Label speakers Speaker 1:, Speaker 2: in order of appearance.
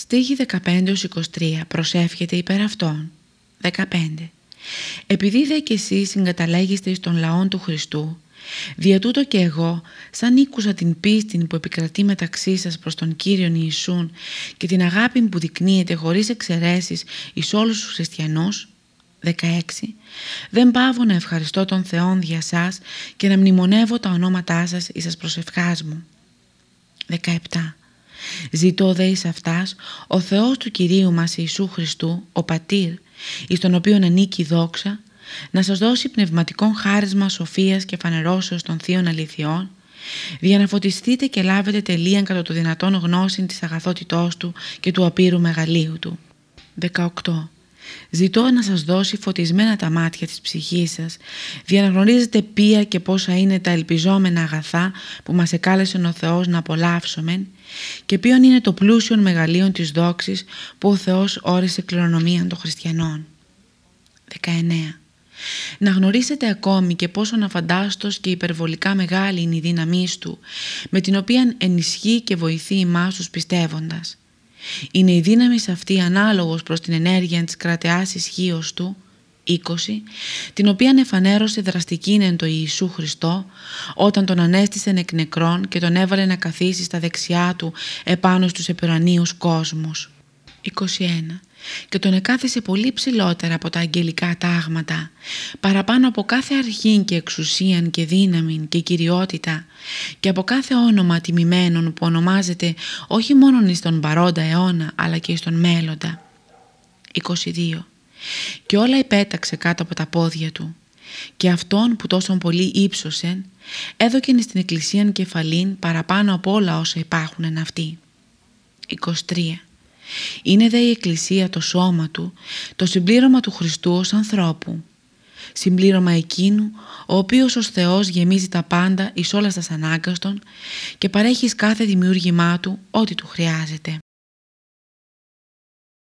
Speaker 1: Στίχη 15-23 προσεύχεται υπέρ αυτών. 15. Επειδή δε και εσείς συγκαταλέγεστε εις των λαών του Χριστού, δια τούτο και εγώ, σαν ήκουσα την πίστη που επικρατεί μεταξύ σας προς τον Κύριον Ιησούν και την αγάπη που δεικνύεται χωρίς εξαιρέσεις εις όλους τους χριστιανούς, 16. Δεν πάω να ευχαριστώ τον Θεόν δια σας και να μνημονεύω τα ονόματά σας εις σας προσευχάς μου. 17. Ζητώ δε εις αυτάς ο Θεός του Κυρίου μας Ιησού Χριστού, ο Πατήρ, εις τον οποίον ανήκει η δόξα, να σας δώσει πνευματικό χάρισμα σοφίας και φανερώσεως των θείων αληθιών, για να φωτιστείτε και λάβετε τελείαν κατά το δυνατόν γνώση της αγαθότητός Του και του απείρου μεγαλείου Του. 18. Ζητώ να σας δώσει φωτισμένα τα μάτια της ψυχής σας, για να γνωρίζετε ποια και πόσα είναι τα ελπιζόμενα αγαθά που μας εκάλεσε ο Θεός να απολαύσουμε και ποιον είναι το πλούσιο μεγαλείο της δόξης που ο Θεός όρισε κληρονομία των χριστιανών. 19. Να γνωρίσετε ακόμη και πόσο αφαντάστος και υπερβολικά μεγάλη είναι η δύναμή Του, με την οποία ενισχύει και βοηθεί εμάς τους πιστεύοντας. Είναι η δύναμη σε αυτή ανάλογος προς την ενέργεια της κρατεάς ισχύω του, 20, την οποία εφανέρωσε δραστική εν το Ιησού Χριστό όταν τον ανέστησε εκ νεκρών και τον έβαλε να καθίσει στα δεξιά του επάνω στους επουρανίους κόσμους. 21 και τον εκάθισε πολύ ψηλότερα από τα αγγελικά τάγματα, παραπάνω από κάθε αρχή και εξουσίαν και δύναμη και κυριότητα και από κάθε όνομα τιμημένων που ονομάζεται όχι μόνο εις τον παρόντα αιώνα αλλά και εις τον μέλλοντα. 22. Και όλα υπέταξε κάτω από τα πόδια του και αυτόν που τόσο πολύ ύψωσε έδωκεν στην εκκλησίαν κεφαλήν παραπάνω από όλα όσα υπάρχουν εν αυτή. 23. Είναι δε η Εκκλησία το σώμα του, το συμπλήρωμα του Χριστού ως ανθρώπου. Συμπλήρωμα εκείνου, ο οποίος ως Θεός γεμίζει τα πάντα εις όλας στα ανάγκαστον και παρέχει κάθε δημιούργημά του ό,τι του χρειάζεται.